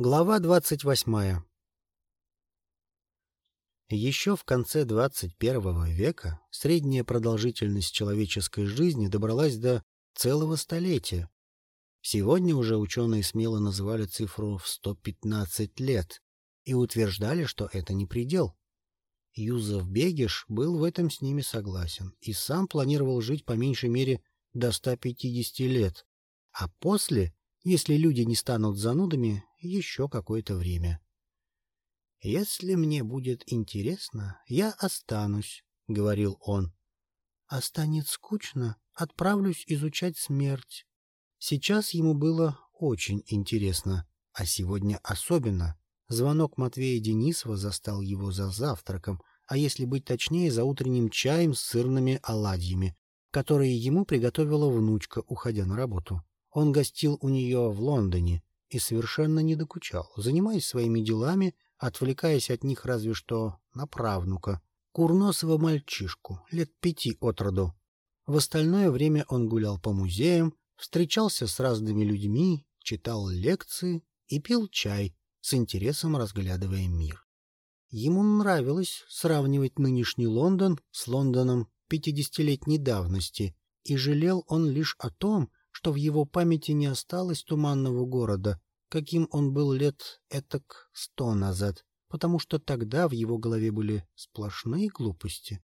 Глава двадцать восьмая Еще в конце двадцать первого века средняя продолжительность человеческой жизни добралась до целого столетия. Сегодня уже ученые смело называли цифру в 115 лет и утверждали, что это не предел. Юзеф Бегиш был в этом с ними согласен и сам планировал жить по меньшей мере до 150 лет, а после, если люди не станут занудами, еще какое-то время. «Если мне будет интересно, я останусь», — говорил он. «А станет скучно, отправлюсь изучать смерть». Сейчас ему было очень интересно, а сегодня особенно. Звонок Матвея Денисова застал его за завтраком, а если быть точнее, за утренним чаем с сырными оладьями, которые ему приготовила внучка, уходя на работу. Он гостил у нее в Лондоне и совершенно не докучал, занимаясь своими делами, отвлекаясь от них разве что на правнука, курносого мальчишку, лет пяти от роду. В остальное время он гулял по музеям, встречался с разными людьми, читал лекции и пил чай, с интересом разглядывая мир. Ему нравилось сравнивать нынешний Лондон с Лондоном пятидесятилетней давности, и жалел он лишь о том, что в его памяти не осталось туманного города, каким он был лет этак сто назад, потому что тогда в его голове были сплошные глупости.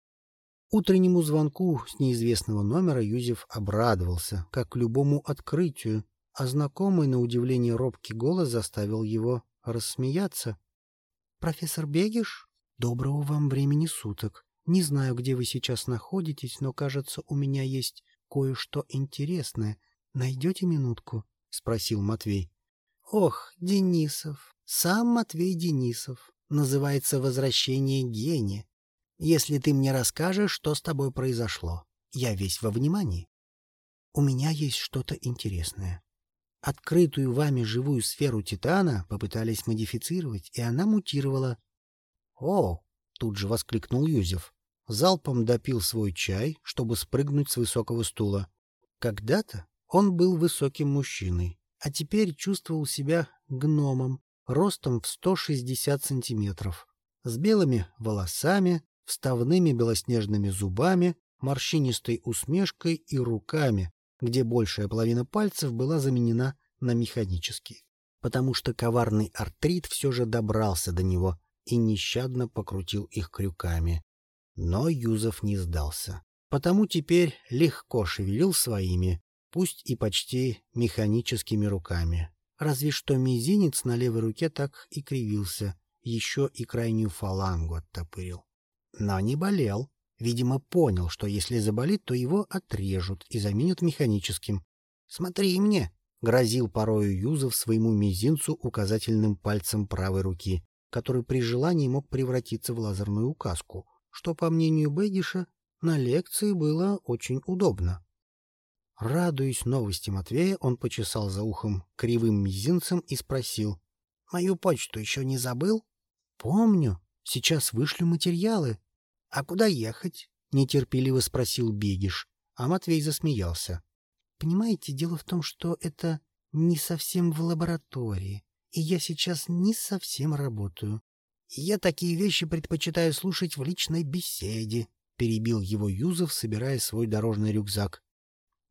Утреннему звонку с неизвестного номера Юзеф обрадовался, как любому открытию, а знакомый, на удивление, робкий голос заставил его рассмеяться. — Профессор Бегиш, доброго вам времени суток. Не знаю, где вы сейчас находитесь, но, кажется, у меня есть кое-что интересное, Найдете минутку? — спросил Матвей. — Ох, Денисов, сам Матвей Денисов. Называется «Возвращение гения». Если ты мне расскажешь, что с тобой произошло, я весь во внимании. У меня есть что-то интересное. Открытую вами живую сферу Титана попытались модифицировать, и она мутировала. — О! — тут же воскликнул Юзеф. Залпом допил свой чай, чтобы спрыгнуть с высокого стула. Когда-то он был высоким мужчиной, а теперь чувствовал себя гномом, ростом в 160 сантиметров, с белыми волосами, вставными белоснежными зубами, морщинистой усмешкой и руками, где большая половина пальцев была заменена на механические, потому что коварный артрит все же добрался до него и нещадно покрутил их крюками. Но Юзов не сдался, потому теперь легко шевелил своими, пусть и почти механическими руками. Разве что мизинец на левой руке так и кривился, еще и крайнюю фалангу оттопырил. Но не болел. Видимо, понял, что если заболит, то его отрежут и заменят механическим. «Смотри мне!» — грозил порою Юзов своему мизинцу указательным пальцем правой руки, который при желании мог превратиться в лазерную указку, что, по мнению Бегиша, на лекции было очень удобно. Радуясь новости Матвея, он почесал за ухом кривым мизинцем и спросил. — Мою почту еще не забыл? — Помню. Сейчас вышлю материалы. — А куда ехать? — нетерпеливо спросил Бегиш, а Матвей засмеялся. — Понимаете, дело в том, что это не совсем в лаборатории, и я сейчас не совсем работаю. — Я такие вещи предпочитаю слушать в личной беседе, — перебил его Юзов, собирая свой дорожный рюкзак.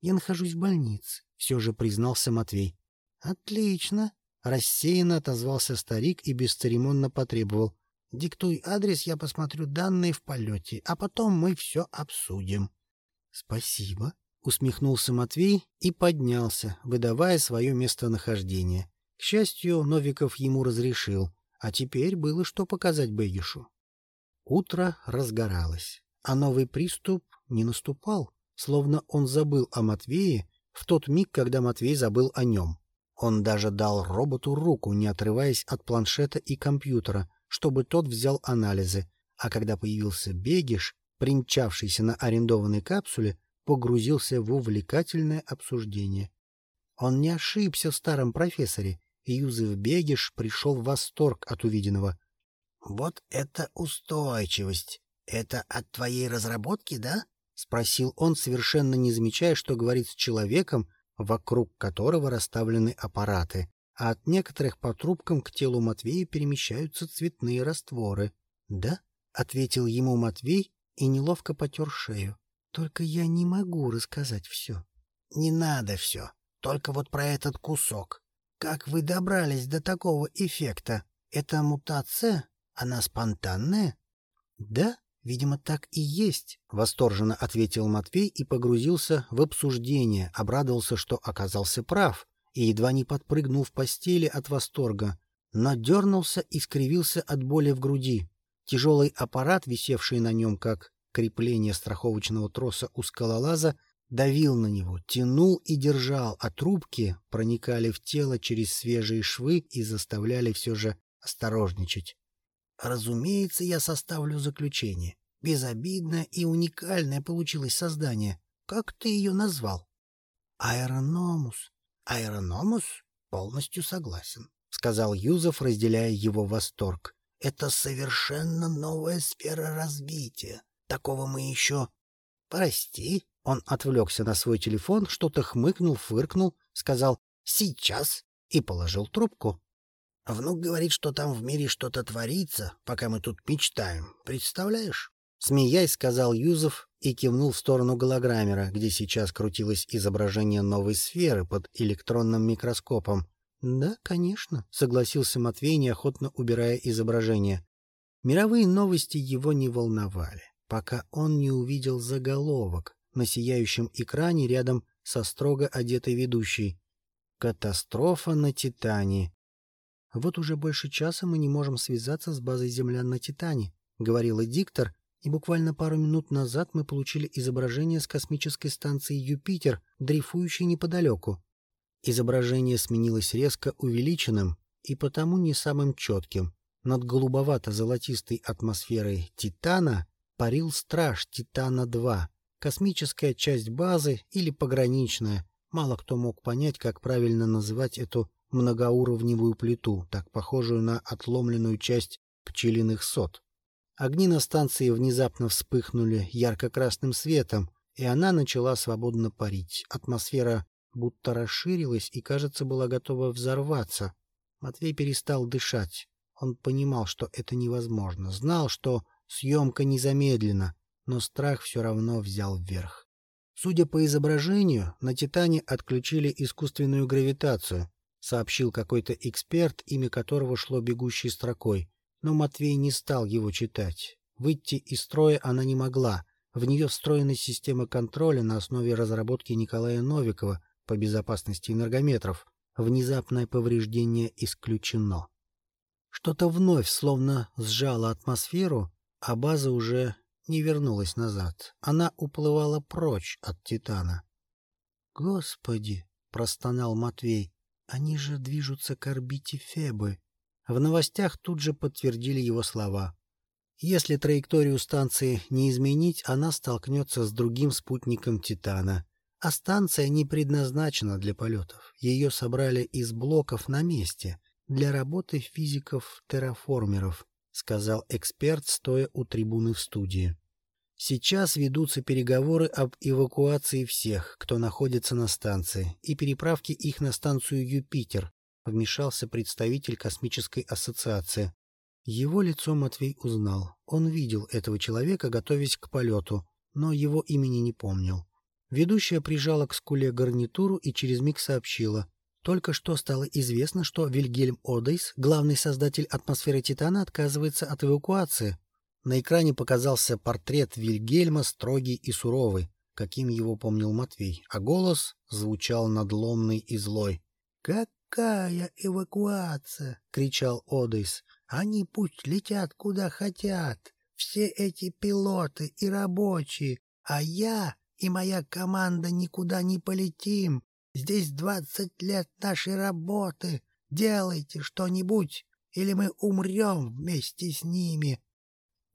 Я нахожусь в больнице, — все же признался Матвей. — Отлично. Рассеянно отозвался старик и бесцеремонно потребовал. — Диктуй адрес, я посмотрю данные в полете, а потом мы все обсудим. — Спасибо, — усмехнулся Матвей и поднялся, выдавая свое местонахождение. К счастью, Новиков ему разрешил, а теперь было что показать Бегишу. Утро разгоралось, а новый приступ не наступал словно он забыл о Матвее в тот миг, когда Матвей забыл о нем. Он даже дал роботу руку, не отрываясь от планшета и компьютера, чтобы тот взял анализы, а когда появился Бегиш, примчавшийся на арендованной капсуле, погрузился в увлекательное обсуждение. Он не ошибся в старом профессоре, и Юзеф Бегиш пришел в восторг от увиденного. — Вот это устойчивость! Это от твоей разработки, да? — спросил он, совершенно не замечая, что говорит с человеком, вокруг которого расставлены аппараты, а от некоторых по трубкам к телу Матвея перемещаются цветные растворы. — Да? — ответил ему Матвей и неловко потер шею. — Только я не могу рассказать все. — Не надо все. Только вот про этот кусок. Как вы добрались до такого эффекта? Это мутация? Она спонтанная? — Да, видимо, так и есть, — восторженно ответил Матвей и погрузился в обсуждение, обрадовался, что оказался прав, и едва не подпрыгнул в постели от восторга, но дернулся и скривился от боли в груди. Тяжелый аппарат, висевший на нем как крепление страховочного троса у скалолаза, давил на него, тянул и держал, а трубки проникали в тело через свежие швы и заставляли все же осторожничать. Разумеется, я составлю заключение. Безобидное и уникальное получилось создание. Как ты ее назвал? Аэрономус. Аэрономус? Полностью согласен, — сказал Юзов, разделяя его восторг. Это совершенно новая сфера развития. Такого мы еще... Прости, он отвлекся на свой телефон, что-то хмыкнул, фыркнул, сказал «сейчас» и положил трубку. Внук говорит, что там в мире что-то творится, пока мы тут мечтаем. Представляешь? Смеясь, сказал Юзов и кивнул в сторону голограммера, где сейчас крутилось изображение новой сферы под электронным микроскопом. «Да, конечно», — согласился Матвей, неохотно убирая изображение. Мировые новости его не волновали, пока он не увидел заголовок, на сияющем экране рядом со строго одетой ведущей. «Катастрофа на Титане». «Вот уже больше часа мы не можем связаться с базой землян на Титане», — говорила диктор, и буквально пару минут назад мы получили изображение с космической станции «Юпитер», дрейфующей неподалеку. Изображение сменилось резко увеличенным и потому не самым четким. Над голубовато-золотистой атмосферой «Титана» парил страж «Титана-2», космическая часть базы или пограничная. Мало кто мог понять, как правильно называть эту многоуровневую плиту, так похожую на отломленную часть пчелиных сот. Огни на станции внезапно вспыхнули ярко-красным светом, и она начала свободно парить. Атмосфера будто расширилась и, кажется, была готова взорваться. Матвей перестал дышать. Он понимал, что это невозможно, знал, что съемка не замедлена, но страх все равно взял вверх. Судя по изображению, на «Титане» отключили искусственную гравитацию, сообщил какой-то эксперт, имя которого шло бегущей строкой. Но Матвей не стал его читать. Выйти из строя она не могла. В нее встроена система контроля на основе разработки Николая Новикова по безопасности энергометров. Внезапное повреждение исключено. Что-то вновь словно сжало атмосферу, а база уже не вернулась назад. Она уплывала прочь от Титана. «Господи!» — простонал Матвей. «Они же движутся к орбите Фебы». В новостях тут же подтвердили его слова. Если траекторию станции не изменить, она столкнется с другим спутником Титана. А станция не предназначена для полетов. Ее собрали из блоков на месте для работы физиков-терраформеров сказал эксперт, стоя у трибуны в студии. Сейчас ведутся переговоры об эвакуации всех, кто находится на станции, и переправке их на станцию Юпитер, вмешался представитель космической ассоциации. Его лицо Матвей узнал. Он видел этого человека, готовясь к полету, но его имени не помнил. Ведущая прижала к скуле гарнитуру и через миг сообщила. Только что стало известно, что Вильгельм Одейс, главный создатель атмосферы Титана, отказывается от эвакуации. На экране показался портрет Вильгельма, строгий и суровый, каким его помнил Матвей, а голос звучал надломный и злой. «Какая эвакуация?» — кричал Одейс. «Они пусть летят куда хотят, все эти пилоты и рабочие, а я и моя команда никуда не полетим, Здесь двадцать лет нашей работы. Делайте что-нибудь, или мы умрем вместе с ними. —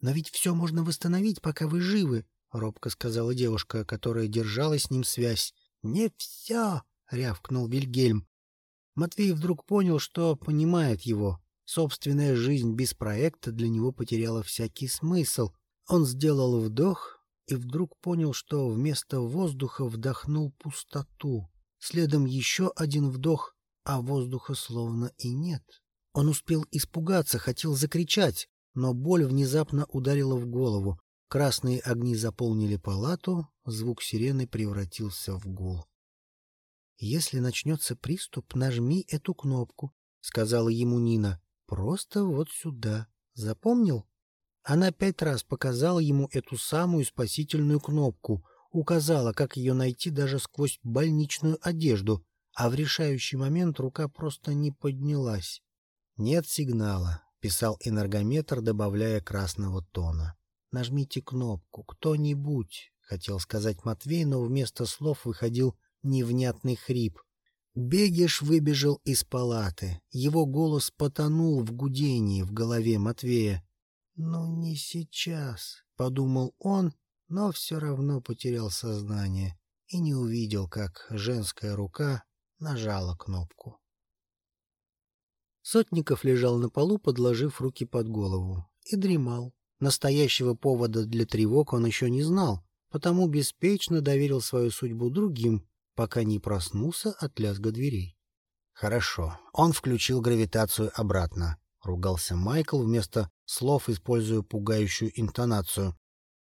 Но ведь все можно восстановить, пока вы живы, — робко сказала девушка, которая держала с ним связь. — Не все, — рявкнул Вильгельм. Матвей вдруг понял, что понимает его. Собственная жизнь без проекта для него потеряла всякий смысл. Он сделал вдох и вдруг понял, что вместо воздуха вдохнул пустоту. Следом еще один вдох, а воздуха словно и нет. Он успел испугаться, хотел закричать, но боль внезапно ударила в голову. Красные огни заполнили палату, звук сирены превратился в гул. «Если начнется приступ, нажми эту кнопку», — сказала ему Нина. «Просто вот сюда. Запомнил?» Она пять раз показала ему эту самую спасительную кнопку, указала, как ее найти даже сквозь больничную одежду, а в решающий момент рука просто не поднялась. «Нет сигнала», — писал энергометр, добавляя красного тона. «Нажмите кнопку, кто-нибудь», — хотел сказать Матвей, но вместо слов выходил невнятный хрип. Бегиш выбежал из палаты. Его голос потонул в гудении в голове Матвея. «Ну, не сейчас», — подумал он, но все равно потерял сознание и не увидел, как женская рука нажала кнопку. Сотников лежал на полу, подложив руки под голову, и дремал. Настоящего повода для тревог он еще не знал, потому беспечно доверил свою судьбу другим, пока не проснулся от лязга дверей. «Хорошо, он включил гравитацию обратно», — ругался Майкл вместо слов, используя пугающую интонацию.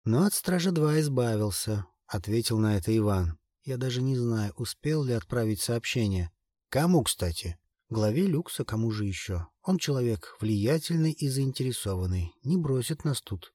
«Но от Стража-2 избавился», — ответил на это Иван. «Я даже не знаю, успел ли отправить сообщение. Кому, кстати?» Главе Люкса кому же еще? Он человек влиятельный и заинтересованный, не бросит нас тут.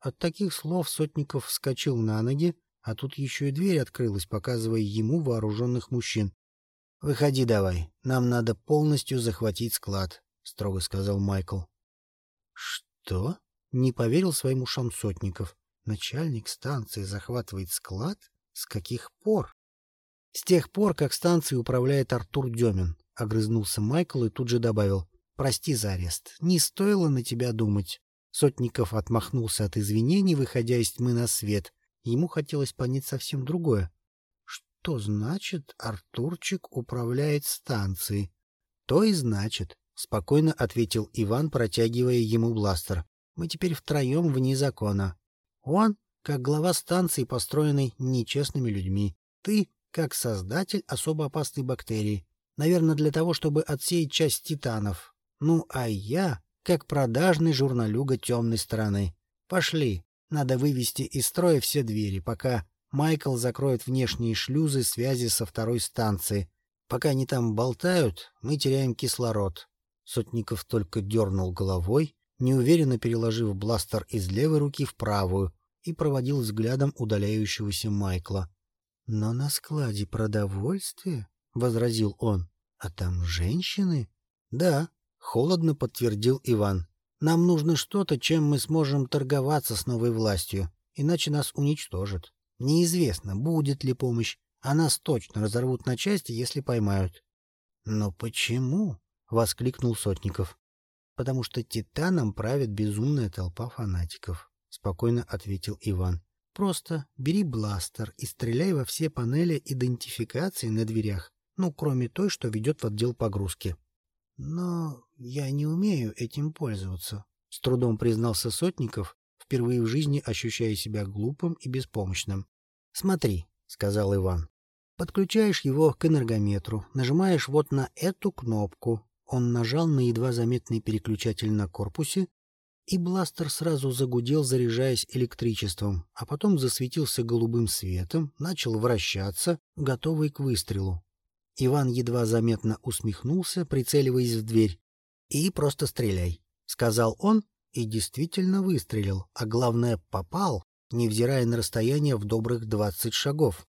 От таких слов Сотников вскочил на ноги, а тут еще и дверь открылась, показывая ему вооруженных мужчин. — Выходи давай, нам надо полностью захватить склад, — строго сказал Майкл. — Что? — не поверил своим ушам Сотников. Начальник станции захватывает склад? С каких пор? — С тех пор, как станцией управляет Артур Демин, — огрызнулся Майкл и тут же добавил. — Прости за арест. Не стоило на тебя думать. Сотников отмахнулся от извинений, выходя из тьмы на свет, Ему хотелось понять совсем другое. Что значит Артурчик управляет станцией? То и значит, — спокойно ответил Иван, протягивая ему бластер. Мы теперь втроем вне закона. Он, как глава станции, построенной нечестными людьми. Ты, как создатель особо опасной бактерии. Наверное, для того, чтобы отсеять часть титанов. Ну, а я, как продажный журналюга темной стороны. Пошли, надо вывести из строя все двери, пока Майкл закроет внешние шлюзы связи со второй станцией. Пока они там болтают, мы теряем кислород. Сотников только дернул головой, неуверенно переложив бластер из левой руки в правую и проводил взглядом удаляющегося Майкла. — Но на складе продовольствие, — возразил он, — а там женщины? — Да, — холодно подтвердил Иван. Нам нужно что-то, чем мы сможем торговаться с новой властью, иначе нас уничтожат. Неизвестно, будет ли помощь, а нас точно разорвут на части, если поймают. — Но почему? — воскликнул Сотников. — Потому что Титаном правит безумная толпа фанатиков, — спокойно ответил Иван. — Просто бери бластер и стреляй во все панели идентификации на дверях, ну, кроме той, что ведет в отдел погрузки. Но я не умею этим пользоваться, — с трудом признался Сотников, впервые в жизни ощущая себя глупым и беспомощным. — Смотри, — сказал Иван. Подключаешь его к энергометру, нажимаешь вот на эту кнопку. Он нажал на едва заметный переключатель на корпусе, и бластер сразу загудел, заряжаясь электричеством, а потом засветился голубым светом, начал вращаться, готовый к выстрелу. Иван едва заметно усмехнулся, прицеливаясь в дверь. «И просто стреляй», — сказал он, и действительно выстрелил, а главное — попал, невзирая на расстояние в добрых двадцать шагов.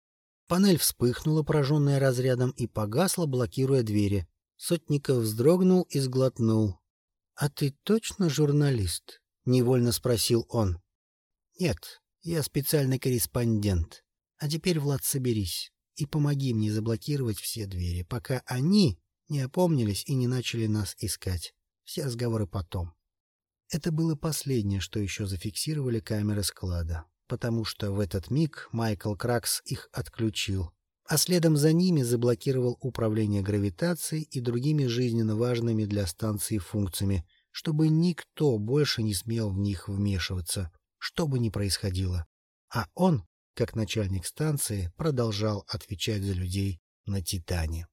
Панель вспыхнула, пораженная разрядом, и погасла, блокируя двери. Сотников вздрогнул и сглотнул. — А ты точно журналист? — невольно спросил он. — Нет, я специальный корреспондент. А теперь, Влад, соберись и помоги мне заблокировать все двери, пока они не опомнились и не начали нас искать. Все разговоры потом. Это было последнее, что еще зафиксировали камеры склада, потому что в этот миг Майкл Кракс их отключил, а следом за ними заблокировал управление гравитацией и другими жизненно важными для станции функциями, чтобы никто больше не смел в них вмешиваться, что бы ни происходило. А он как начальник станции продолжал отвечать за людей на «Титане».